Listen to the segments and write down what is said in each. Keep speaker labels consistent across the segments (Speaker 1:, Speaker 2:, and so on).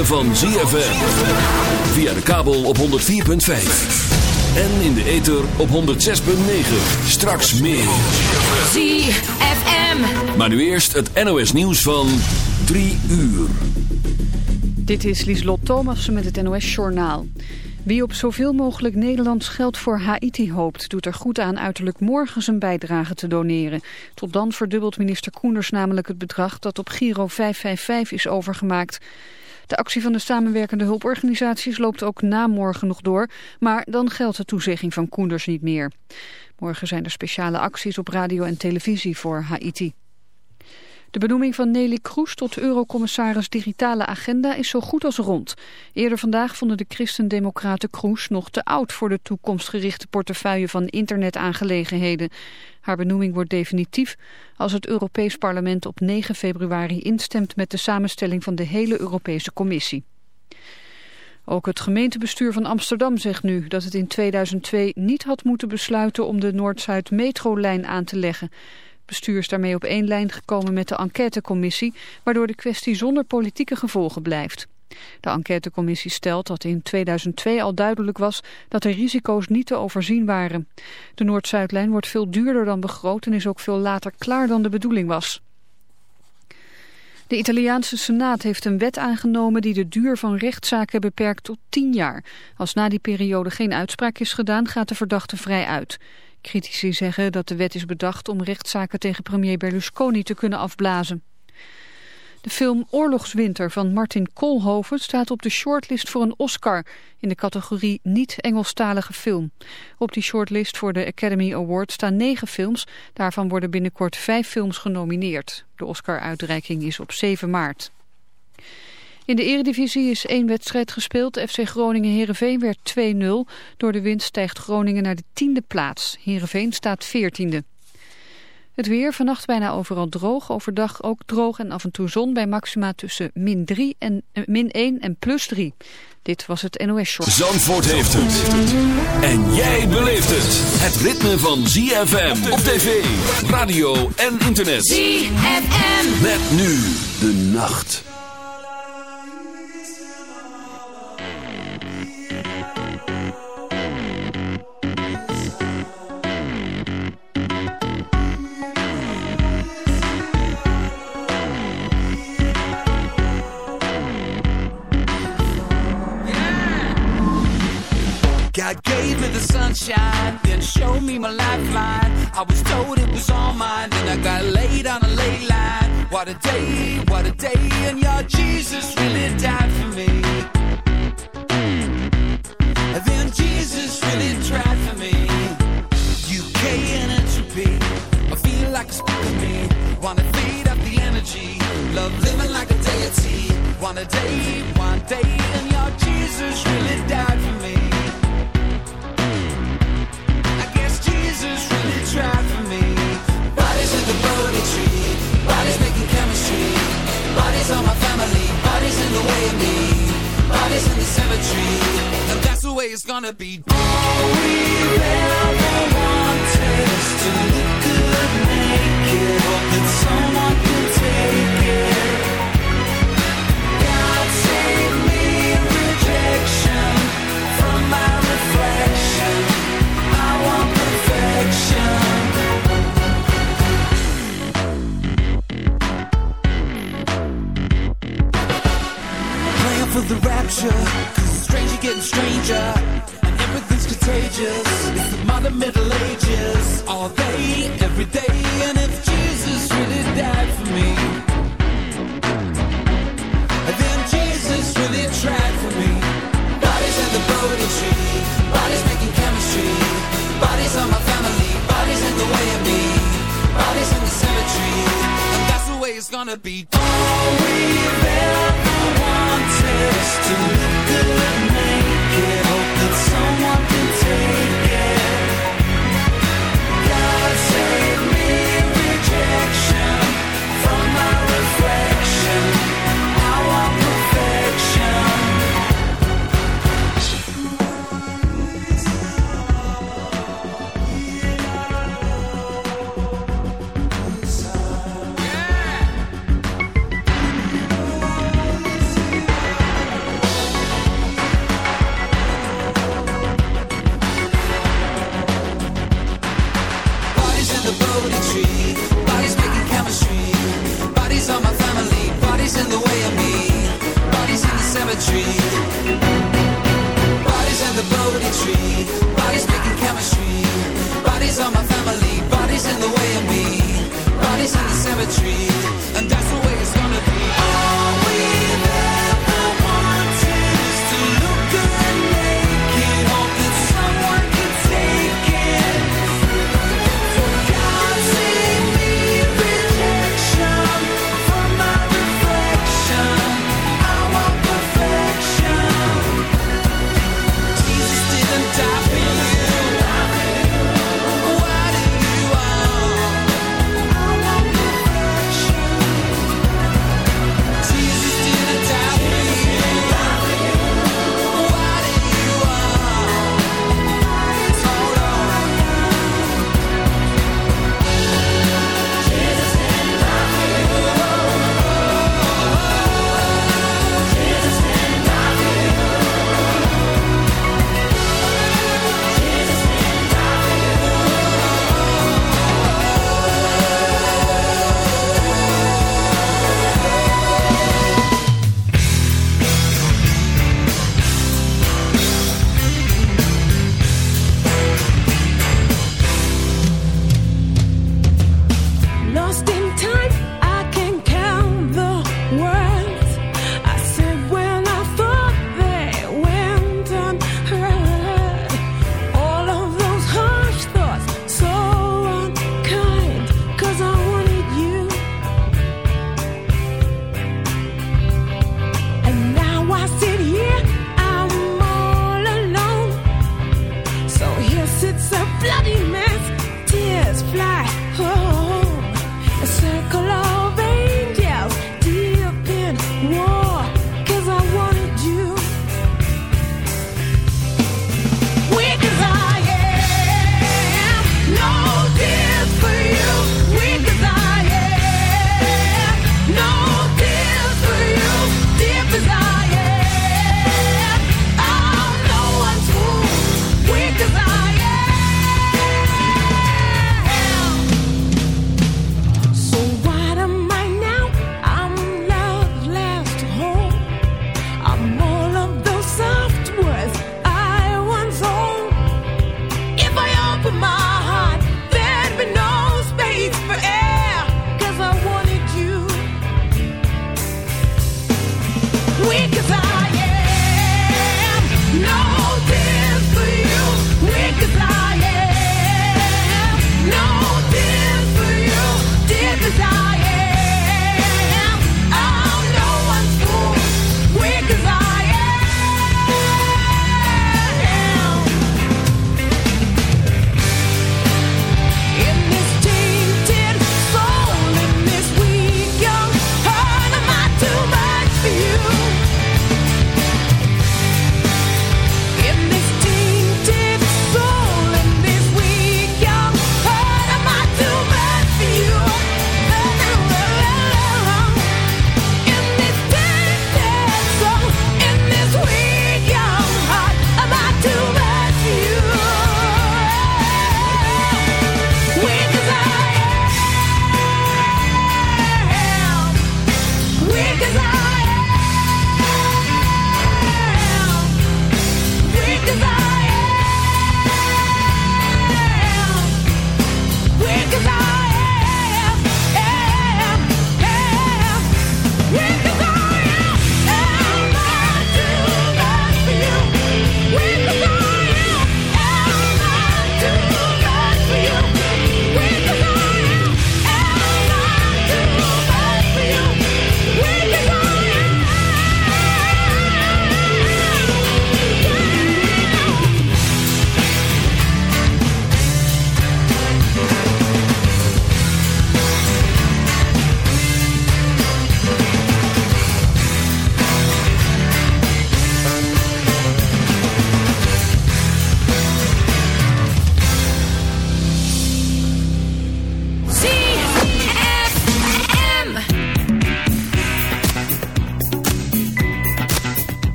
Speaker 1: ritme van ZFM. Via de kabel op 104.5. En in de ether op 106.9. Straks meer.
Speaker 2: ZFM.
Speaker 1: Maar nu eerst het NOS nieuws van 3 uur.
Speaker 3: Dit is Lieslot Thomassen met het NOS-journaal. Wie op zoveel mogelijk Nederlands geld voor Haiti hoopt... doet er goed aan uiterlijk morgen zijn bijdrage te doneren. Tot dan verdubbelt minister Koenders namelijk het bedrag... dat op Giro 555 is overgemaakt. De actie van de samenwerkende hulporganisaties loopt ook na morgen nog door... maar dan geldt de toezegging van Koenders niet meer. Morgen zijn er speciale acties op radio en televisie voor Haiti. De benoeming van Nelly Kroes tot eurocommissaris Digitale Agenda is zo goed als rond. Eerder vandaag vonden de christendemocraten Kroes nog te oud voor de toekomstgerichte portefeuille van internetaangelegenheden. Haar benoeming wordt definitief als het Europees Parlement op 9 februari instemt met de samenstelling van de hele Europese Commissie. Ook het gemeentebestuur van Amsterdam zegt nu dat het in 2002 niet had moeten besluiten om de Noord-Zuid metrolijn aan te leggen bestuur daarmee op één lijn gekomen met de enquêtecommissie, waardoor de kwestie zonder politieke gevolgen blijft. De enquêtecommissie stelt dat in 2002 al duidelijk was dat de risico's niet te overzien waren. De Noord-Zuidlijn wordt veel duurder dan begroot en is ook veel later klaar dan de bedoeling was. De Italiaanse Senaat heeft een wet aangenomen die de duur van rechtszaken beperkt tot 10 jaar. Als na die periode geen uitspraak is gedaan, gaat de verdachte vrij uit. Critici zeggen dat de wet is bedacht om rechtszaken tegen premier Berlusconi te kunnen afblazen. De film Oorlogswinter van Martin Koolhoven staat op de shortlist voor een Oscar in de categorie niet-Engelstalige film. Op die shortlist voor de Academy Award staan negen films, daarvan worden binnenkort vijf films genomineerd. De Oscar-uitreiking is op 7 maart. In de eredivisie is één wedstrijd gespeeld. FC Groningen-Herenveen werd 2-0. Door de wind stijgt Groningen naar de tiende plaats. Herenveen staat veertiende. Het weer vannacht bijna overal droog. Overdag ook droog en af en toe zon bij maxima tussen min, 3 en, eh, min 1 en plus 3. Dit was het NOS Short.
Speaker 1: Zandvoort heeft het. En jij beleeft het. Het ritme van ZFM op tv, radio en internet.
Speaker 2: ZFM.
Speaker 1: Met nu de nacht.
Speaker 4: God gave me the sunshine, then showed me my lifeline. I was told it was all mine, then I got laid on a ley line. What a day, what a day, and your Jesus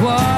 Speaker 2: what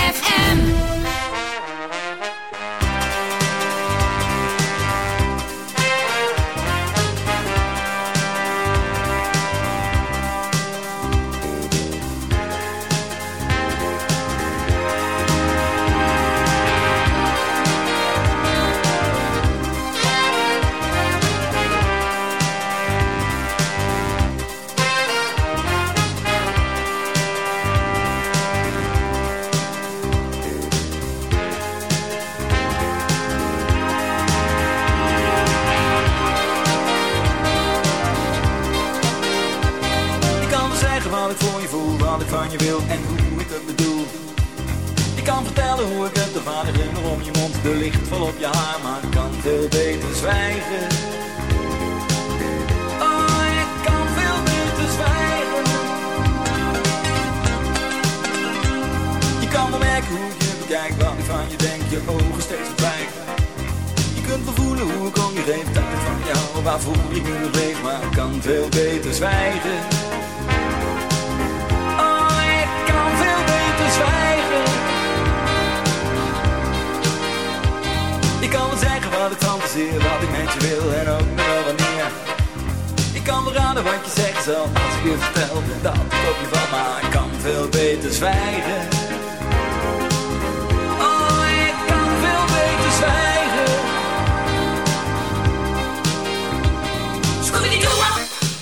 Speaker 5: Fantaseer, wat ik met je wil en ook nog wanneer. Ik kan wel raden wat je zeggen zal als ik je vertel dat ik op je val, maar ik kan veel beter zwijgen.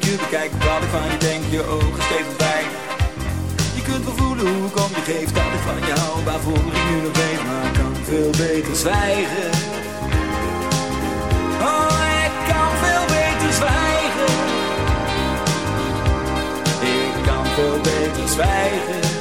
Speaker 5: je bekijk, wat ik van je denk, je ogen steeds verdwijgen. Je kunt wel voelen hoe ik om je geef, dat ik van je hou, waarvoor ik nu nog weet, maar ik kan veel beter zwijgen. Oh, ik kan veel beter zwijgen. Ik kan veel beter zwijgen.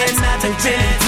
Speaker 6: It's not the
Speaker 7: gin.